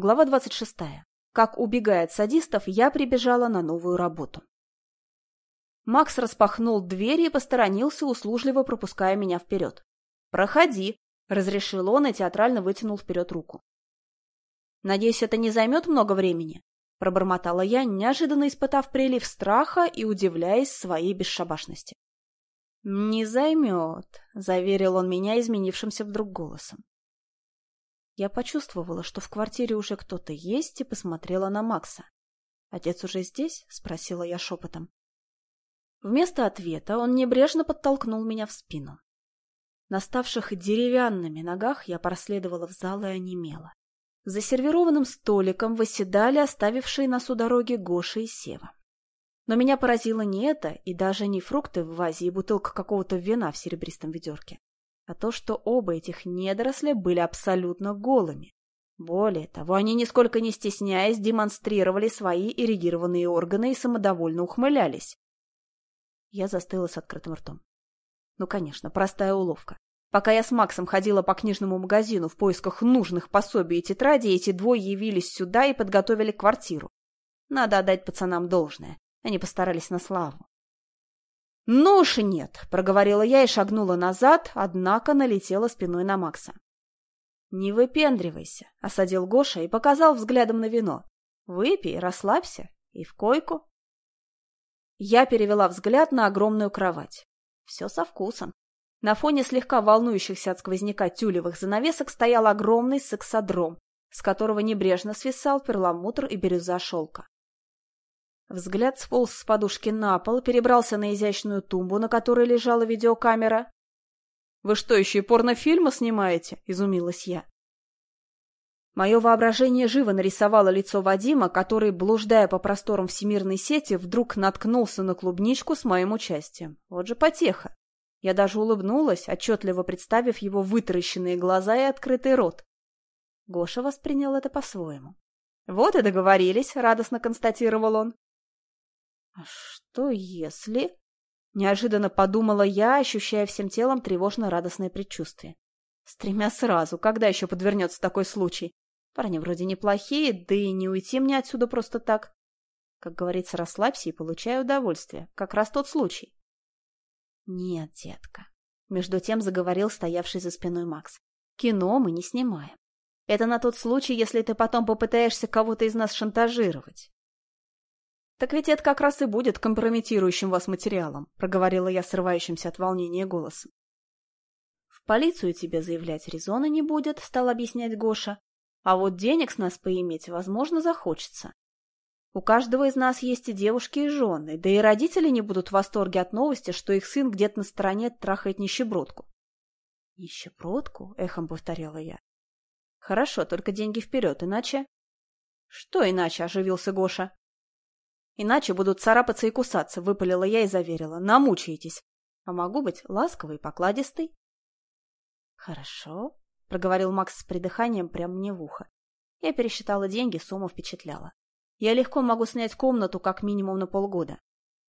Глава 26. Как убегая садистов, я прибежала на новую работу. Макс распахнул дверь и посторонился, услужливо пропуская меня вперед. «Проходи», — разрешил он и театрально вытянул вперед руку. «Надеюсь, это не займет много времени?» — пробормотала я, неожиданно испытав прилив страха и удивляясь своей бесшабашности. «Не займет», — заверил он меня изменившимся вдруг голосом. Я почувствовала, что в квартире уже кто-то есть, и посмотрела на Макса. «Отец уже здесь?» — спросила я шепотом. Вместо ответа он небрежно подтолкнул меня в спину. На ставших деревянными ногах я проследовала в зал и онемела. За сервированным столиком восседали оставившие нас у дороги Гоша и Сева. Но меня поразило не это, и даже не фрукты в вазе и бутылка какого-то вина в серебристом ведерке а то, что оба этих недоросля были абсолютно голыми. Более того, они, нисколько не стесняясь, демонстрировали свои эрегированные органы и самодовольно ухмылялись. Я застыла с открытым ртом. Ну, конечно, простая уловка. Пока я с Максом ходила по книжному магазину в поисках нужных пособий и тетрадей, эти двое явились сюда и подготовили квартиру. Надо отдать пацанам должное. Они постарались на славу. «Ну уж нет», — проговорила я и шагнула назад, однако налетела спиной на Макса. «Не выпендривайся», — осадил Гоша и показал взглядом на вино. «Выпей, расслабься и в койку». Я перевела взгляд на огромную кровать. Все со вкусом. На фоне слегка волнующихся от сквозняка тюлевых занавесок стоял огромный сексодром, с которого небрежно свисал перламутр и бирюза шелка. Взгляд сполз с подушки на пол, перебрался на изящную тумбу, на которой лежала видеокамера. «Вы что, еще и порнофильмы снимаете?» — изумилась я. Мое воображение живо нарисовало лицо Вадима, который, блуждая по просторам всемирной сети, вдруг наткнулся на клубничку с моим участием. Вот же потеха. Я даже улыбнулась, отчетливо представив его вытаращенные глаза и открытый рот. Гоша воспринял это по-своему. «Вот и договорились», — радостно констатировал он. А что если... Неожиданно подумала я, ощущая всем телом тревожно-радостное предчувствие. С тремя сразу, когда еще подвернется такой случай? Парни вроде неплохие, да и не уйти мне отсюда просто так. Как говорится, расслабься и получай удовольствие. Как раз тот случай. Нет, детка. Между тем заговорил стоявший за спиной Макс. Кино мы не снимаем. Это на тот случай, если ты потом попытаешься кого-то из нас шантажировать. «Так ведь это как раз и будет компрометирующим вас материалом», — проговорила я срывающимся от волнения голосом. «В полицию тебе заявлять резона не будет», — стал объяснять Гоша. «А вот денег с нас поиметь, возможно, захочется. У каждого из нас есть и девушки, и жены, да и родители не будут в восторге от новости, что их сын где-то на стороне трахает нищебродку». «Нищебродку?» — эхом повторяла я. «Хорошо, только деньги вперед, иначе...» «Что иначе?» — оживился Гоша. Иначе будут царапаться и кусаться, выпалила я и заверила. Намучаетесь. А могу быть ласковый и покладистый. Хорошо, проговорил Макс с придыханием прямо мне в ухо. Я пересчитала деньги, сумма впечатляла. Я легко могу снять комнату как минимум на полгода.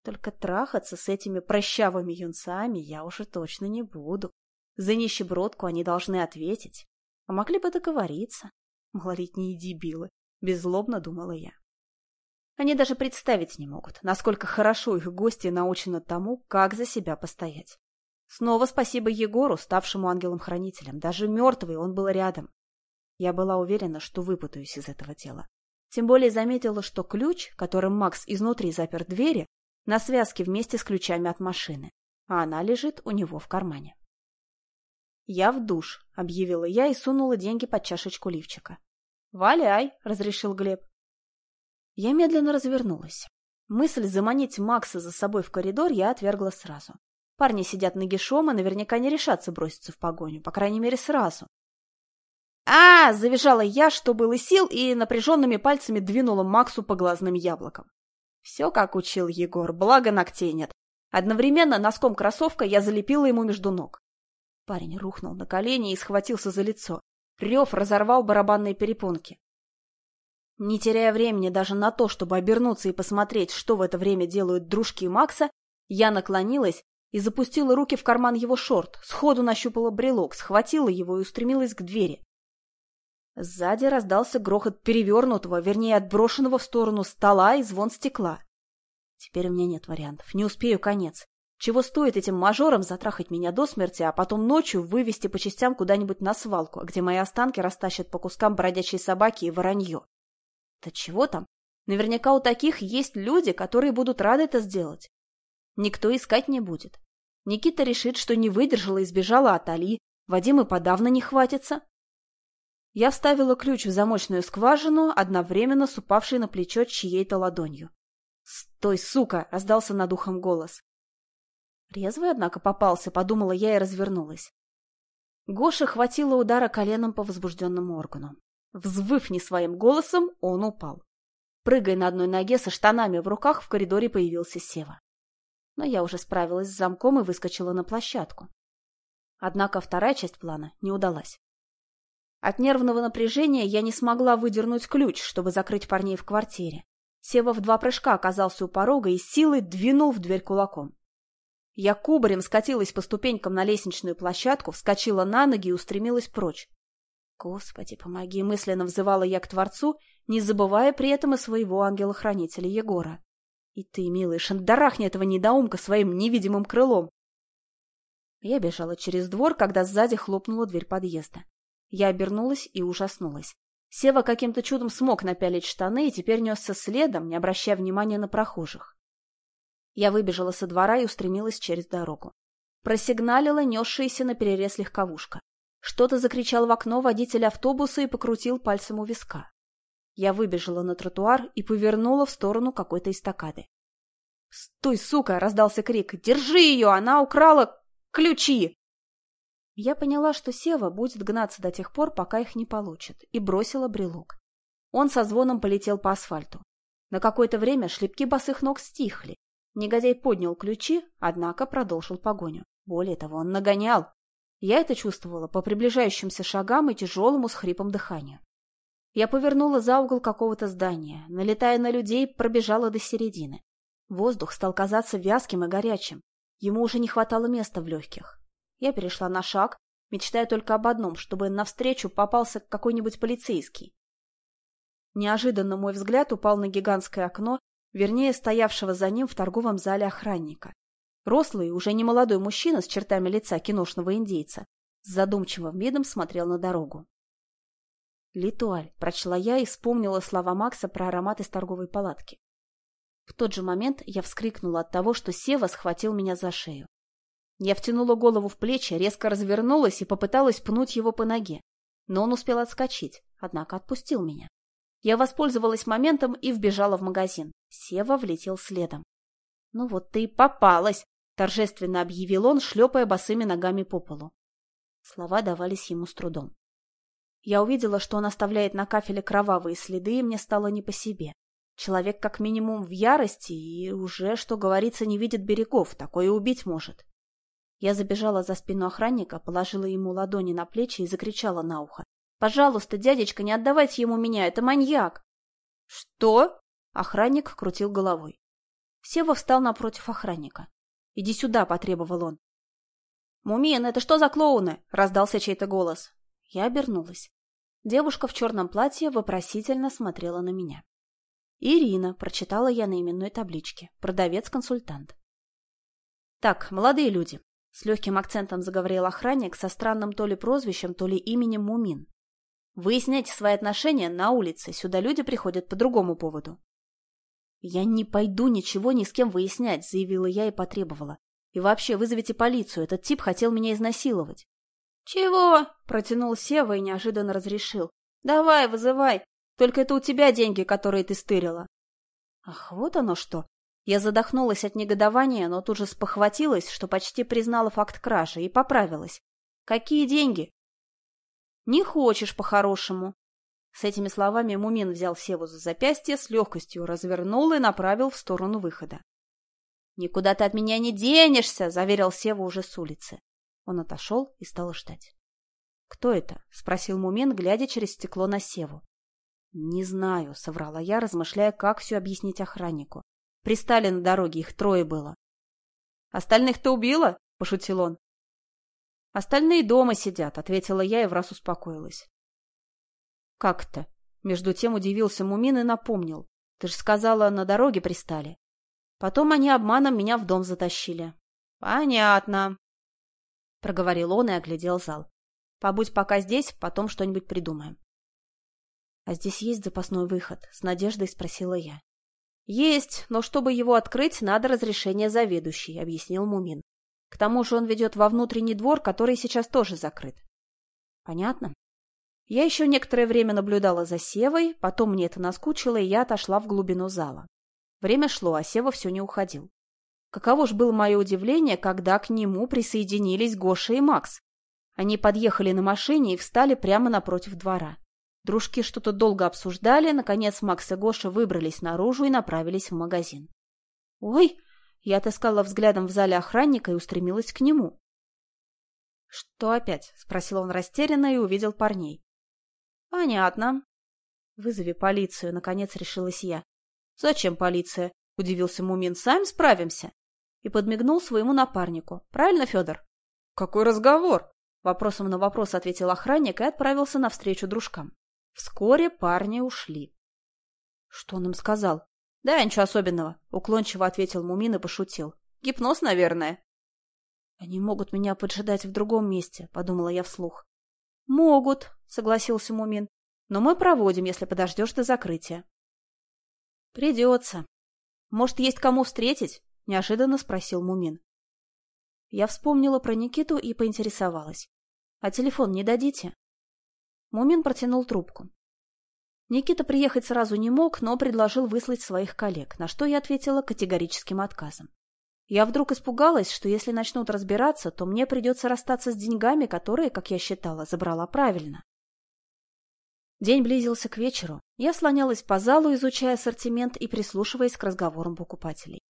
Только трахаться с этими прощавыми юнцами я уже точно не буду. За нищебродку они должны ответить. А могли бы договориться. Малолетние дебилы. Беззлобно думала я. Они даже представить не могут, насколько хорошо их гости научены тому, как за себя постоять. Снова спасибо Егору, ставшему ангелом-хранителем. Даже мертвый он был рядом. Я была уверена, что выпутаюсь из этого тела. Тем более заметила, что ключ, которым Макс изнутри запер двери, на связке вместе с ключами от машины, а она лежит у него в кармане. «Я в душ», — объявила я и сунула деньги под чашечку лифчика. «Валяй», — разрешил Глеб. Я медленно развернулась. Мысль заманить Макса за собой в коридор я отвергла сразу. Парни сидят нагишом и наверняка не решатся броситься в погоню, по крайней мере, сразу. а, -а, -а завизжала я, что было сил, и напряженными пальцами двинула Максу по глазным яблокам. Все, как учил Егор, благо ногтей нет. Одновременно носком кроссовка я залепила ему между ног. Парень рухнул на колени и схватился за лицо. Рев разорвал барабанные перепонки. Не теряя времени даже на то, чтобы обернуться и посмотреть, что в это время делают дружки Макса, я наклонилась и запустила руки в карман его шорт, сходу нащупала брелок, схватила его и устремилась к двери. Сзади раздался грохот перевернутого, вернее, отброшенного в сторону стола и звон стекла. Теперь у меня нет вариантов, не успею конец. Чего стоит этим мажорам затрахать меня до смерти, а потом ночью вывести по частям куда-нибудь на свалку, где мои останки растащат по кускам бродячие собаки и воронье? Да чего там? Наверняка у таких есть люди, которые будут рады это сделать. Никто искать не будет. Никита решит, что не выдержала и сбежала от Али, Вадим и подавно не хватится. Я вставила ключ в замочную скважину, одновременно с упавшей на плечо чьей-то ладонью. «Стой, сука!» — раздался над ухом голос. Резвый, однако, попался, подумала я и развернулась. Гоша хватило удара коленом по возбужденному органу. Взвыв не своим голосом, он упал. Прыгая на одной ноге со штанами в руках, в коридоре появился Сева. Но я уже справилась с замком и выскочила на площадку. Однако вторая часть плана не удалась. От нервного напряжения я не смогла выдернуть ключ, чтобы закрыть парней в квартире. Сева в два прыжка оказался у порога и силой двинул в дверь кулаком. Я кубарем скатилась по ступенькам на лестничную площадку, вскочила на ноги и устремилась прочь. «Господи, помоги!» — мысленно взывала я к Творцу, не забывая при этом и своего ангела-хранителя Егора. «И ты, милый, шандарахни этого недоумка своим невидимым крылом!» Я бежала через двор, когда сзади хлопнула дверь подъезда. Я обернулась и ужаснулась. Сева каким-то чудом смог напялить штаны и теперь несся следом, не обращая внимания на прохожих. Я выбежала со двора и устремилась через дорогу. Просигналила несшаяся на перерез легковушка. Что-то закричал в окно водитель автобуса и покрутил пальцем у виска. Я выбежала на тротуар и повернула в сторону какой-то эстакады. «Стой, сука!» — раздался крик. «Держи ее! Она украла ключи!» Я поняла, что Сева будет гнаться до тех пор, пока их не получит, и бросила брелок. Он со звоном полетел по асфальту. На какое-то время шлепки босых ног стихли, Негодяй поднял ключи, однако продолжил погоню. Более того, он нагонял. Я это чувствовала по приближающимся шагам и тяжелому с хрипом дыханию. Я повернула за угол какого-то здания, налетая на людей, пробежала до середины. Воздух стал казаться вязким и горячим. Ему уже не хватало места в легких. Я перешла на шаг, мечтая только об одном, чтобы навстречу попался какой-нибудь полицейский. Неожиданно мой взгляд упал на гигантское окно, вернее, стоявшего за ним в торговом зале охранника. Рослый, уже не молодой мужчина с чертами лица киношного индейца, с задумчивым видом смотрел на дорогу. «Литуаль», — прочла я и вспомнила слова Макса про аромат из торговой палатки. В тот же момент я вскрикнула от того, что Сева схватил меня за шею. Я втянула голову в плечи, резко развернулась и попыталась пнуть его по ноге. Но он успел отскочить, однако отпустил меня. Я воспользовалась моментом и вбежала в магазин. Сева влетел следом. «Ну вот ты и попалась!» — торжественно объявил он, шлепая босыми ногами по полу. Слова давались ему с трудом. Я увидела, что он оставляет на кафеле кровавые следы, и мне стало не по себе. Человек как минимум в ярости и уже, что говорится, не видит берегов, такое убить может. Я забежала за спину охранника, положила ему ладони на плечи и закричала на ухо. Пожалуйста, дядечка, не отдавайте ему меня, это маньяк. Что? Охранник крутил головой. Сева встал напротив охранника. Иди сюда, потребовал он. Мумин, это что за клоуны? Раздался чей-то голос. Я обернулась. Девушка в черном платье вопросительно смотрела на меня. «Ирина», — прочитала я на именной табличке, продавец-консультант. «Так, молодые люди», — с легким акцентом заговорил охранник со странным то ли прозвищем, то ли именем Мумин. Выясняйте свои отношения на улице, сюда люди приходят по другому поводу. «Я не пойду ничего ни с кем выяснять», — заявила я и потребовала. «И вообще, вызовите полицию, этот тип хотел меня изнасиловать». «Чего?» — протянул Сева и неожиданно разрешил. «Давай, вызывай, только это у тебя деньги, которые ты стырила». Ах, вот оно что. Я задохнулась от негодования, но тут же спохватилась, что почти признала факт кражи, и поправилась. «Какие деньги?» Не хочешь по-хорошему. С этими словами Мумин взял Севу за запястье, с легкостью развернул и направил в сторону выхода. «Никуда ты от меня не денешься!» — заверил Сева уже с улицы. Он отошел и стал ждать. «Кто это?» — спросил Мумин, глядя через стекло на Севу. «Не знаю», — соврала я, размышляя, как все объяснить охраннику. «Пристали на дороге, их трое было». «Остальных ты убила?» — пошутил он. «Остальные дома сидят», — ответила я и враз успокоилась. Как-то. Между тем удивился Мумин и напомнил. Ты же сказала, на дороге пристали. Потом они обманом меня в дом затащили. Понятно. Проговорил он и оглядел зал. Побудь пока здесь, потом что-нибудь придумаем. «А здесь есть запасной выход?» — с надеждой спросила я. «Есть, но чтобы его открыть, надо разрешение заведующей», — объяснил Мумин. «К тому же он ведет во внутренний двор, который сейчас тоже закрыт». «Понятно». Я еще некоторое время наблюдала за Севой, потом мне это наскучило, и я отошла в глубину зала. Время шло, а Сева все не уходил. Каково ж было мое удивление, когда к нему присоединились Гоша и Макс. Они подъехали на машине и встали прямо напротив двора. Дружки что-то долго обсуждали, наконец Макс и Гоша выбрались наружу и направились в магазин. «Ой!» — я отыскала взглядом в зале охранника и устремилась к нему. «Что опять?» — спросил он растерянно и увидел парней. «Понятно». «Вызови полицию», — наконец решилась я. «Зачем полиция?» — удивился Мумин. «Сами справимся». И подмигнул своему напарнику. «Правильно, Федор?» «Какой разговор?» Вопросом на вопрос ответил охранник и отправился навстречу дружкам. Вскоре парни ушли. Что он им сказал? Да, ничего особенного, уклончиво ответил Мумин и пошутил. Гипноз, наверное. Они могут меня поджидать в другом месте, подумала я вслух. Могут, согласился Мумин. Но мы проводим, если подождешь до закрытия. Придется. Может, есть кому встретить? Неожиданно спросил Мумин. Я вспомнила про Никиту и поинтересовалась. «А телефон не дадите?» Мумин протянул трубку. Никита приехать сразу не мог, но предложил выслать своих коллег, на что я ответила категорическим отказом. Я вдруг испугалась, что если начнут разбираться, то мне придется расстаться с деньгами, которые, как я считала, забрала правильно. День близился к вечеру. Я слонялась по залу, изучая ассортимент и прислушиваясь к разговорам покупателей.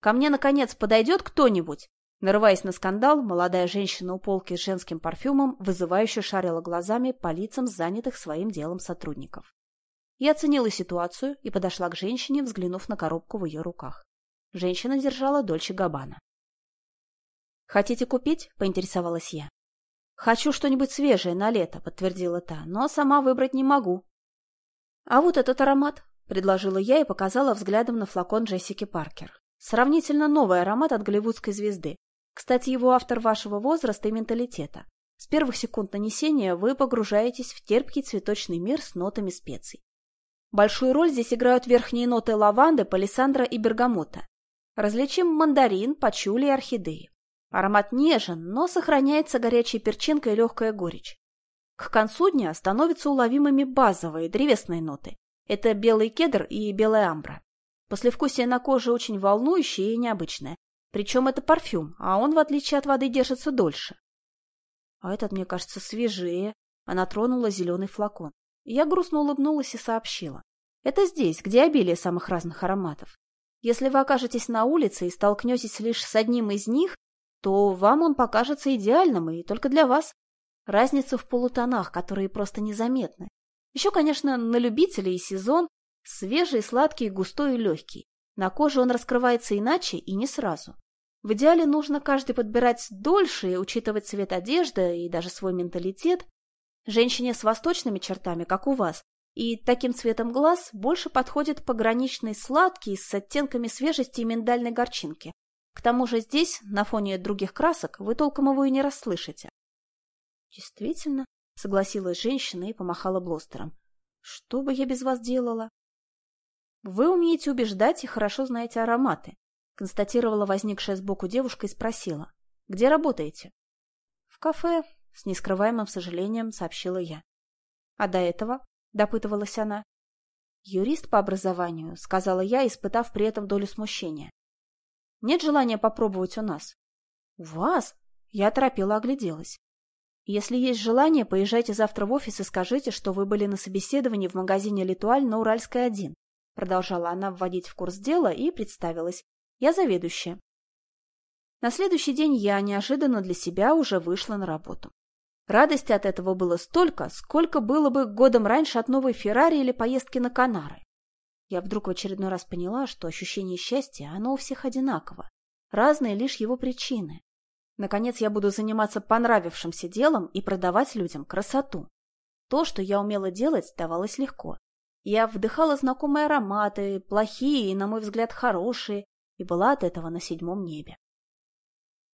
«Ко мне, наконец, подойдет кто-нибудь?» Нарываясь на скандал, молодая женщина у полки с женским парфюмом вызывающе шарила глазами по лицам занятых своим делом сотрудников. Я оценила ситуацию и подошла к женщине, взглянув на коробку в ее руках. Женщина держала Дольче Габбана. «Хотите купить?» – поинтересовалась я. «Хочу что-нибудь свежее на лето», – подтвердила та, – «но сама выбрать не могу». «А вот этот аромат», – предложила я и показала взглядом на флакон Джессики Паркер. Сравнительно новый аромат от голливудской звезды. Кстати, его автор вашего возраста и менталитета. С первых секунд нанесения вы погружаетесь в терпкий цветочный мир с нотами специй. Большую роль здесь играют верхние ноты лаванды, палисандра и бергамота. Различим мандарин, пачули и орхидеи. Аромат нежен, но сохраняется горячая перчинка и легкая горечь. К концу дня становятся уловимыми базовые древесные ноты. Это белый кедр и белая амбра. Послевкусие на коже очень волнующее и необычное. Причем это парфюм, а он, в отличие от воды, держится дольше. А этот, мне кажется, свежее. Она тронула зеленый флакон. Я грустно улыбнулась и сообщила. Это здесь, где обилие самых разных ароматов. Если вы окажетесь на улице и столкнетесь лишь с одним из них, то вам он покажется идеальным и только для вас. Разница в полутонах, которые просто незаметны. Еще, конечно, на любителей и сезон свежий, сладкий, густой и легкий. На коже он раскрывается иначе и не сразу. В идеале нужно каждый подбирать дольше и учитывать цвет одежды и даже свой менталитет. Женщине с восточными чертами, как у вас, и таким цветом глаз больше подходит пограничный сладкий с оттенками свежести и миндальной горчинки. К тому же здесь, на фоне других красок, вы толком его и не расслышите. — Действительно, — согласилась женщина и помахала блостером. — Что бы я без вас делала? «Вы умеете убеждать и хорошо знаете ароматы», констатировала возникшая сбоку девушка и спросила. «Где работаете?» «В кафе», — с нескрываемым сожалением сообщила я. «А до этого?» — допытывалась она. «Юрист по образованию», — сказала я, испытав при этом долю смущения. «Нет желания попробовать у нас?» «У вас?» — я торопила огляделась. «Если есть желание, поезжайте завтра в офис и скажите, что вы были на собеседовании в магазине «Литуаль» на Уральской 1. Продолжала она вводить в курс дела и представилась. Я заведующая. На следующий день я неожиданно для себя уже вышла на работу. Радости от этого было столько, сколько было бы годом раньше от новой Феррари или поездки на Канары. Я вдруг в очередной раз поняла, что ощущение счастья, оно у всех одинаково. Разные лишь его причины. Наконец я буду заниматься понравившимся делом и продавать людям красоту. То, что я умела делать, давалось легко. Я вдыхала знакомые ароматы, плохие и, на мой взгляд, хорошие, и была от этого на седьмом небе.